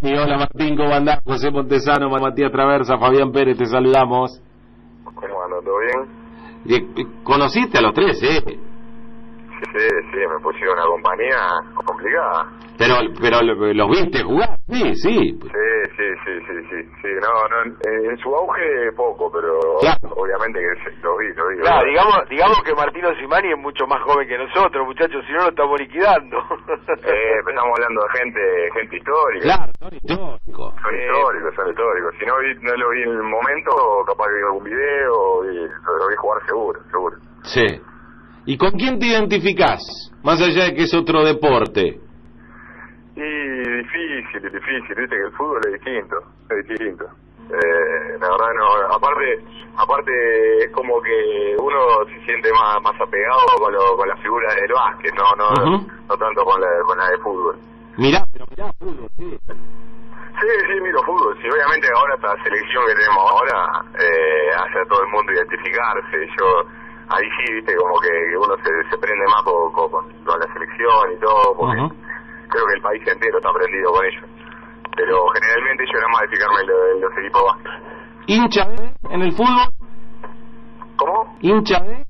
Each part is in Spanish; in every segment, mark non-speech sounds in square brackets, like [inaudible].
Y hola Martín, ¿cómo andás? José Montesano, Matías Traversa, Fabián Pérez, te saludamos. ¿Cómo andas? ¿Todo bien? Eh, Conociste a los tres, ¿eh? Sí, sí, me pusieron una compañía complicada. Pero, pero los viste jugar, sí, sí. Sí, sí, sí, sí, sí, sí. No, no, en, en su auge poco, pero Claro. obviamente que se- lo vi, lo vi. Claro, digamos, digamos que Martino Simani es mucho más joven que nosotros, muchachos, si no lo estamos liquidando. Eh, pero estamos hablando de gente, gente histórica. Claro, son históricos. Son Eh. históricos, son históricos. Si no, vi, no lo vi en el momento, capaz que vi algún video y lo, lo vi jugar seguro, seguro. Sí. ¿Y con quién te identificás? Más allá de que es otro deporte. Y difícil, difícil, viste que el fútbol es distinto, es distinto. Eh, la verdad no, aparte, aparte es como que uno se siente más, más apegado con, lo, con la figura del básquet, no, no, no tanto con la, con la de fútbol. Mirá, pero mirá, fútbol, sí. Sí, sí, miro fútbol. Sí, obviamente ahora esta selección que tenemos ahora eh, hace a todo el mundo identificarse. Yo, ahí sí, viste, como que, uno se, se prende más con, con, con la selección y todo, porque creo que el país entero está prendido con ellos. Pero generalmente yo era más de fijarme en, lo- en los equipos básquet. ¿Hincha de en el fútbol? ¿Cómo? ¿Hincha de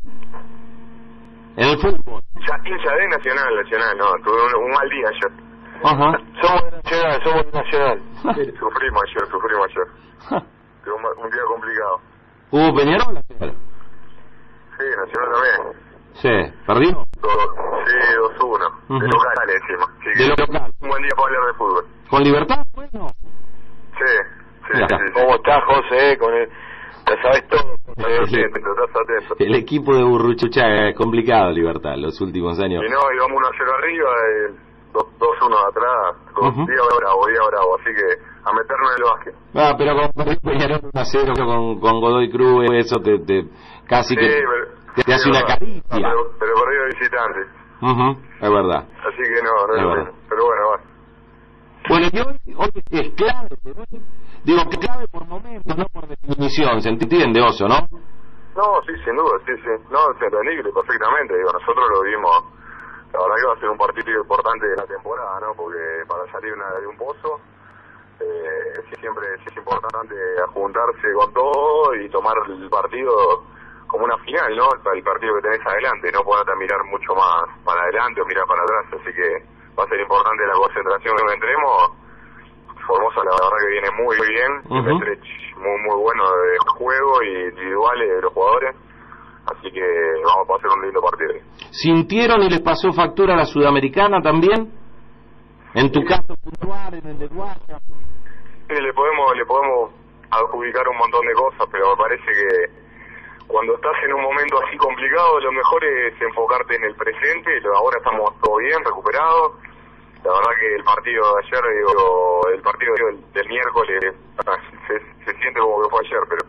en el fútbol? Ya, hincha de Nacional, Nacional, no, tuve un, un mal día ayer. Ajá. somos de nacional, somos de nacional. [laughs] Sufrimos ayer, sufrimos ayer. [laughs] Tuve un, un día complicado. ¿Hubo Peñarol? Sí, Nacional también. Sí. Dos- sí, 2-1. Ujú. De local encima. Que De local. Un buen día para hablar de fútbol. ¿Con libertad? Bueno. Sí, sí, sí. sí. ¿Cómo estás, José? Con el... Ya sabes todo. [laughs] Atento. El equipo de Burruchucha es complicado, Libertad, los últimos años. Y no, íbamos 1-0 arriba, eh, dos- 2-1 atrás. Dos, Ujú. Día bravo, día bravo. Así que a meternos en el básquet. Ah, pero con perdió Peñarol 1 a 0 con, con Godoy Cruz, eso te, te casi Sí, que pero- te, te hace sí, una caricia. Pero, pero perdió de visitante. Es verdad. Así que no, mismo. Pero bueno, va. Bueno, y hoy, hoy es clave, pero hoy- digo que clave por momento, no por definición, ¿se entiende, Oso, no? No, sí, sin duda, sí, sí. No, es entendible perfectamente. Digo, nosotros lo vimos. La verdad que va a ser un partido importante de la temporada, ¿no? Porque para salir una- de un pozo, eh, sí, siempre sí es importante juntarse con todo y tomar el partido como una final, ¿no? El partido que tenés adelante, no a mirar mucho más para adelante o mirar para atrás. Así que va a ser importante la concentración que entremos. Formosa la verdad que viene muy bien, un Ujú. stretch muy muy bueno de juego y individuales de los jugadores, así que vamos a pasar un lindo partido. ¿Sintieron y les pasó factura a la Sudamericana también? En tu caso en el de Guaya. Sí, le podemos le podemos adjudicar un montón de cosas, pero me parece que cuando estás en un momento así complicado, lo mejor es enfocarte en el presente. Ahora estamos todo bien, recuperados. La verdad que el partido de ayer, digo, el partido del, del miércoles, ah, se, se siente como que fue ayer, pero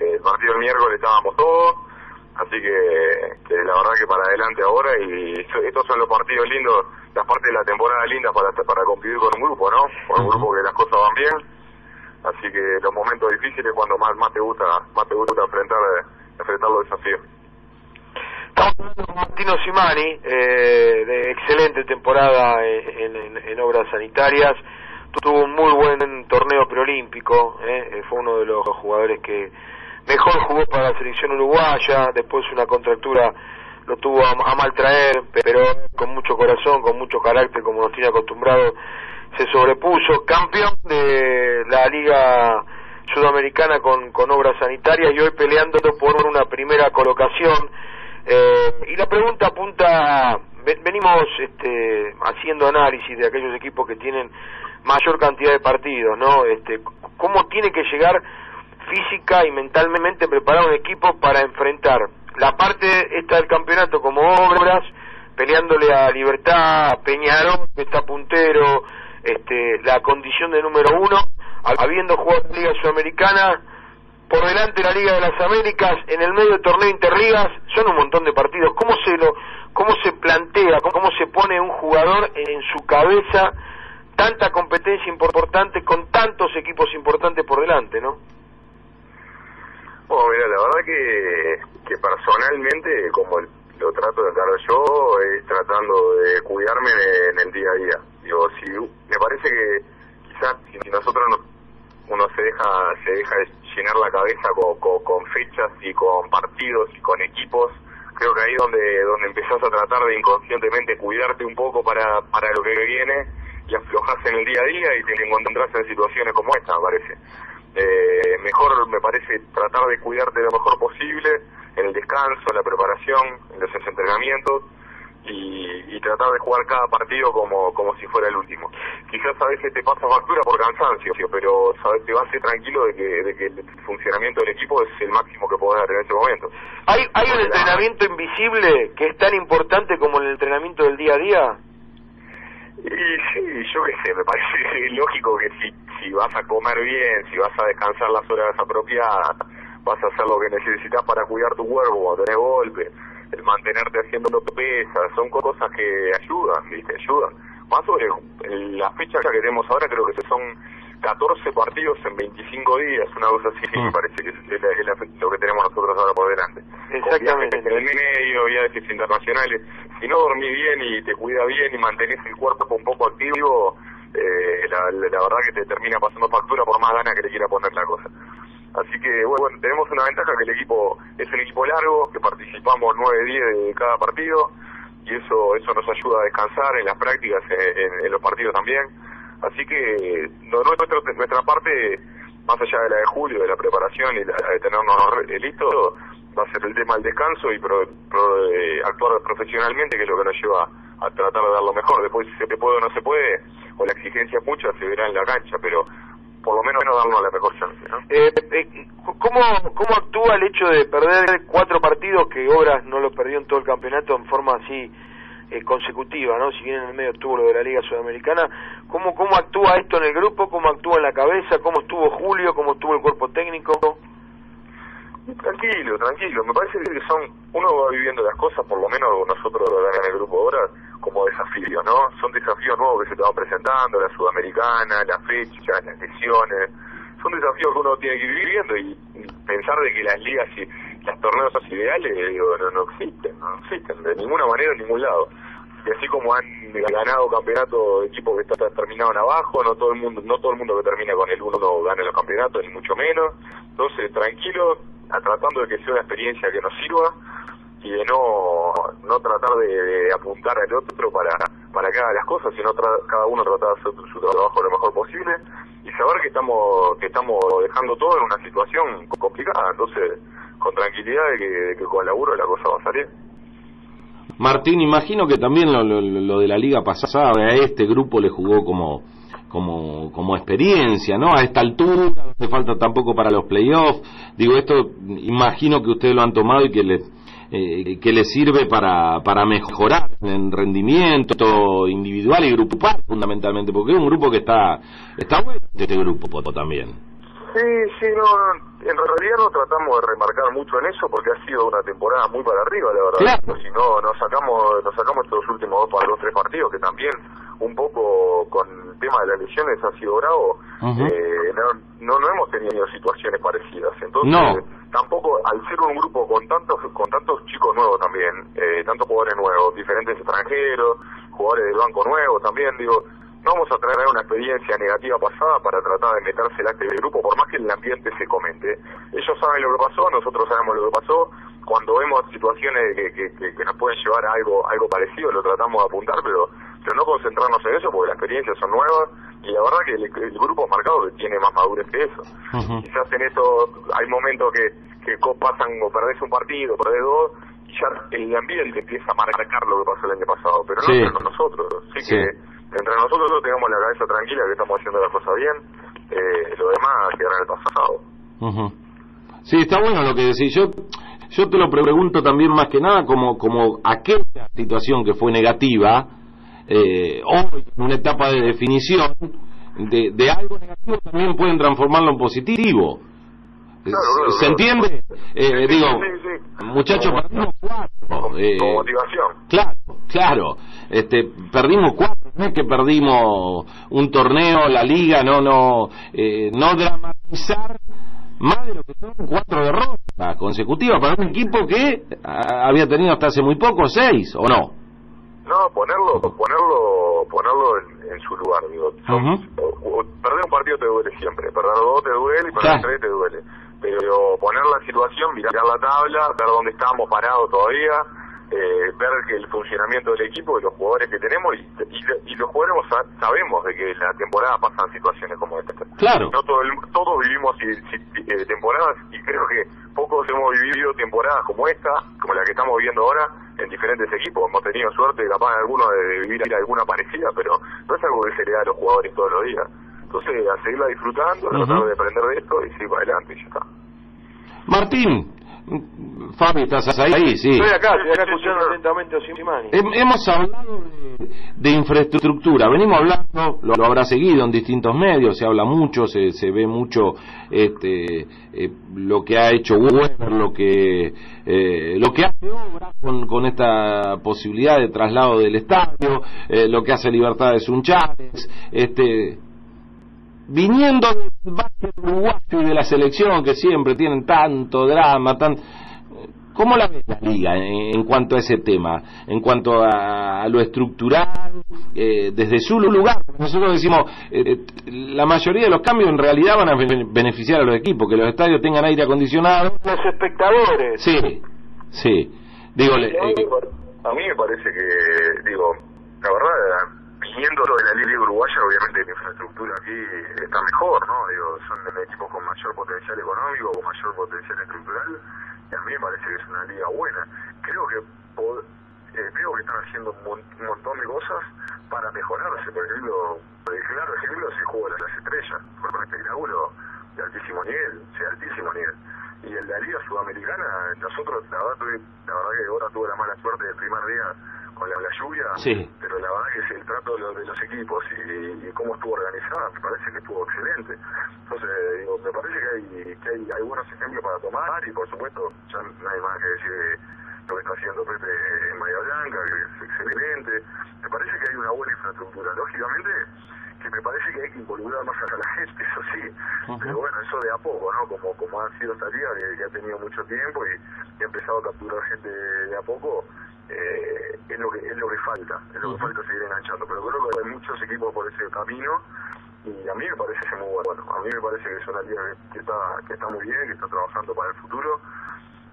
eh, el partido del miércoles estábamos todos. Así que, que la verdad que para adelante ahora y estos son los partidos lindos, las partes de la temporada lindas para para convivir con un grupo, ¿no? Con un grupo que las cosas van bien. Así que los momentos difíciles cuando más más te gusta más te gusta enfrentar enfrentar los desafíos. Estamos hablando con Martino Simani, eh, de excelente temporada en, obras sanitarias. Tuvo un muy buen torneo preolímpico, eh, eh, fue uno de los jugadores que mejor jugó para la selección uruguaya. Después una contractura lo tuvo a, a mal traer, pero con mucho corazón, con mucho carácter, como nos tiene acostumbrado, se sobrepuso. Campeón de la Liga Sudamericana con, con obras sanitarias y hoy peleando por una primera colocación. Eh, y la pregunta apunta, ve- venimos este, haciendo análisis de aquellos equipos que tienen mayor cantidad de partidos, ¿no? Este, ¿Cómo tiene que llegar física y mentalmente preparado un equipo para enfrentar la parte esta del campeonato como obras, peleándole a Libertad, a Peñarol, que está puntero, este, la condición de número uno, habiendo jugado en Liga Sudamericana, por delante la Liga de las Américas, en el medio del torneo Interligas, son un montón de partidos. ¿Cómo se lo, cómo se plantea, cómo se pone un jugador en su cabeza tanta competencia importante con tantos equipos importantes por delante, no? Bueno, mira, la verdad que, que personalmente, como lo trato de encarar yo, es tratando de cuidarme en, el día a día. Digo, si me parece que quizás si nosotros no, uno se deja se deja llenar la cabeza con, fechas y con partidos y con equipos creo que ahí donde donde empezás a tratar de inconscientemente cuidarte un poco para para lo que viene y aflojas en el día a día y te encontrás en situaciones como esta me parece. Eh, mejor me parece tratar de cuidarte lo mejor posible en el descanso en la preparación en los entrenamientos y, tratar de jugar cada partido como, como si fuera el último. Quizás a veces te pasa factura por cansancio, pero sabes, te vas a tranquilo de que, de que el funcionamiento del equipo es el máximo que podés dar en ese momento. ¿Hay, hay un entrenamiento invisible que es tan importante como el entrenamiento del día a día? Y sí, yo qué sé, me parece [laughs] lógico que si, si vas a comer bien, si vas a descansar las horas apropiadas, vas a hacer lo que necesitas para cuidar tu cuerpo cuando tenés golpe el mantenerte haciendo pesas, son cosas que ayudan, ¿viste? Ayudan. Más sobre la fecha que tenemos ahora, creo que son 14 partidos en 25 días, una cosa así, me mm. parece que es, lo que tenemos nosotros ahora por delante. Exactamente. En el medio, viajes internacionales, si no dormís bien y te cuida bien y mantenés el cuerpo un poco activo, eh, la, la verdad que te termina pasando factura por más ganas que le quiera poner la. Así que bueno, tenemos una ventaja que el equipo es un equipo largo, que participamos 9-10 de cada partido y eso eso nos ayuda a descansar en las prácticas, en, los partidos también. Así que no, nuestra parte, más allá de la de julio, de la preparación y la de tenernos listos, va a ser el tema del descanso y pro, eh, actuar profesionalmente, que es lo que nos lleva a tratar de dar lo mejor. Después si se puede o no se puede, o la exigencia es mucha, se verá en la cancha, pero por lo menos darnos la mejor chance. ¿no? Eh, eh, ¿cómo, ¿Cómo actúa el hecho de perder cuatro partidos que Obras no lo perdió en todo el campeonato en forma así eh, consecutiva, ¿no? Si bien en el medio estuvo lo de la Liga Sudamericana, ¿cómo, ¿cómo actúa esto en el grupo? ¿Cómo actúa en la cabeza? ¿Cómo estuvo Julio? ¿Cómo estuvo el cuerpo técnico? Tranquilo, tranquilo. Me parece que son uno va viviendo las cosas, por lo menos nosotros en el grupo ahora, como desafíos, ¿no? Son desafíos nuevos que se te van presentando, la sudamericana, la fecha, las lesiones. Son desafíos que uno tiene que ir viviendo y, pensar de que las ligas y los torneos ideales, digo, no, no existen, no existen de ninguna manera en ningún lado. Y así como han ganado campeonatos equipos que están terminados abajo, no todo el mundo, no todo el mundo que termina con el uno gana los campeonatos, ni mucho menos. Entonces, tranquilo, tratando de que sea una experiencia que nos sirva y de no no tratar de, apuntar al otro para para que haga las cosas sino cada uno tratar de hacer su, trabajo lo mejor posible y saber que estamos que estamos dejando todo en una situación complicada entonces con tranquilidad de que, de que con laburo la cosa va a salir Martín imagino que también lo, lo de la liga pasada a este grupo le jugó como como, como experiencia, ¿no? A esta altura, no hace falta tampoco para los playoffs. Digo, esto imagino que ustedes lo han tomado y que le, eh, que le sirve para, para mejorar en rendimiento individual y grupal, fundamentalmente, porque es un grupo que está, está bueno este grupo también. Sí, sí, no, en realidad no tratamos de remarcar mucho en eso porque ha sido una temporada muy para arriba, la verdad. Si no, nos sacamos, nos sacamos estos últimos dos, para los tres partidos que también un poco con el tema de las lesiones ha sido bravo. eh, no, no, hemos tenido situaciones parecidas. Entonces, tampoco al ser un grupo con tantos, con tantos chicos nuevos también, eh, tantos jugadores nuevos, diferentes extranjeros, jugadores del banco nuevo también, digo, no vamos a traer una experiencia negativa pasada para tratar de meterse el del grupo, por más que el ambiente se comente. Ellos saben lo que pasó, nosotros sabemos lo que pasó. Cuando vemos situaciones que, que, que nos pueden llevar a algo algo parecido, lo tratamos de apuntar, pero, pero no concentrarnos en eso, porque las experiencias son nuevas y la verdad que el, grupo marcado tiene más madurez que eso. Quizás en eso hay momentos que, que pasan o perdés un partido, perdés dos, y ya el ambiente empieza a marcar lo que pasó el año pasado, pero no con nosotros. Así que entre nosotros tengamos la cabeza tranquila que estamos haciendo la cosa bien, eh, lo demás quedará en el pasado. Sí, está bueno lo que decís. Yo yo te lo pregunto también más que nada como, como aquella situación que fue negativa, eh, hoy en una etapa de definición, de, de algo negativo también pueden transformarlo en positivo. ¿Se entiende? Eh, digo, muchachos, perdimos cuatro. Eh, motivación. Claro, claro. Este, perdimos cuatro, no es que perdimos un torneo, la liga, no, no, eh, no dramatizar más de lo que son cuatro derrotas consecutivas para un equipo que había tenido hasta hace muy poco seis, ¿o no? No, ponerlo, ponerlo, ponerlo en, en, su lugar. Digo, perder un partido te duele siempre, perder dos te duele y perder tres te duele. Pero poner la situación, mirar la tabla, ver dónde estamos parados todavía, eh, ver que el funcionamiento del equipo y los jugadores que tenemos y, y, los jugadores sabemos de que la temporada pasan situaciones como esta. Claro. No todo todos vivimos eh, temporadas y creo que pocos hemos vivido temporadas como esta, como la que estamos viviendo ahora en diferentes equipos. Hemos tenido suerte, capaz algunos de vivir alguna parecida, pero no es algo que se le da a los jugadores todos los días. Entonces, a seguirla disfrutando, tratar de aprender de esto y seguir para adelante y ya está. Martín, Fabi, ¿estás ahí? Sí. Estoy acá, estoy acá escuchando atentamente a Simani. Hemos hablado de, infraestructura, venimos hablando, lo, habrá seguido en distintos medios, se habla mucho, se, se ve mucho este, eh, lo que ha hecho Weber, lo que, eh, lo que hace obra con, con, esta posibilidad de traslado del estadio, eh, lo que hace Libertad de Sunchales, este, viniendo del básquet uruguayo y de la selección que siempre tienen tanto drama, tan ¿Cómo la ve la liga en, cuanto a ese tema? En cuanto a, lo estructural, eh, desde su lugar. Nosotros decimos, eh, eh, la mayoría de los cambios en realidad van a beneficiar a los equipos, que los estadios tengan aire acondicionado. Los espectadores. Sí, sí. Digo, a mí me parece que, digo, la verdad, viniendo de la Liga Uruguaya, obviamente la infraestructura aquí está mejor, ¿no? Digo, son equipos con mayor potencial económico, con mayor potencial estructural, y a mí me parece que es una liga buena. Creo que eh, creo que están haciendo un, montón de cosas para mejorarse, por ejemplo, el claro ejemplo se juega las estrellas, fue un espectáculo de altísimo nivel, de altísimo nivel. Y en la Liga Sudamericana, nosotros, la verdad, la verdad que ahora tuve la mala suerte del primer día con la, lluvia, la verdad que es el trato de los, equipos y, cómo estuvo organizada, me parece que estuvo excelente. Entonces, digo, me parece que hay, que hay, hay buenos ejemplos para tomar y por supuesto, ya no hay más que decir lo que está haciendo Pepe en Bahía Blanca, que es excelente. Me parece que hay una buena infraestructura. Lógicamente, que me parece que hay que involucrar más a la gente, eso sí, pero bueno, eso de a poco, ¿no? Como, como ha sido esta liga, que, ha tenido mucho tiempo y, y ha empezado a capturar gente de a poco, eh, es lo que es lo que falta, es lo que falta seguir enganchando. Pero creo que hay muchos equipos por ese camino y a mí me parece muy bueno. A mí me parece que es una liga que, está que está muy bien, que está trabajando para el futuro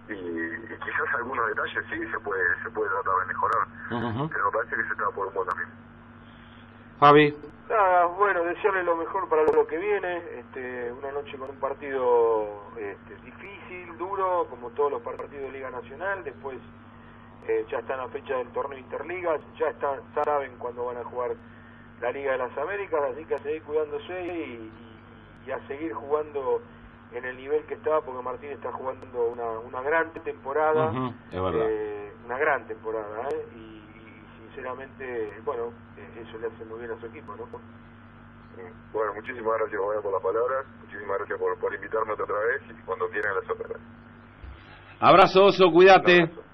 y, quizás algunos detalles sí se puede se puede tratar de mejorar, pero me parece que se está por un buen camino. Javi. Nada, bueno, desearle lo mejor para lo que viene, este, una noche con un partido este, difícil, duro, como todos los partidos de Liga Nacional, después eh, ya están a fecha del torneo Interligas, ya están, saben cuándo van a jugar la Liga de las Américas, así que a seguir cuidándose y, a seguir jugando en el nivel que está, porque Martín está jugando una, una gran temporada, eh, una gran temporada, ¿eh? y, sinceramente, bueno, eh, eso le hace muy bien a su equipo, ¿no? Bueno, muchísimas gracias por las palabras, muchísimas gracias por, por invitarme otra vez y cuando quieran las otra Abrazo, Oso, cuídate.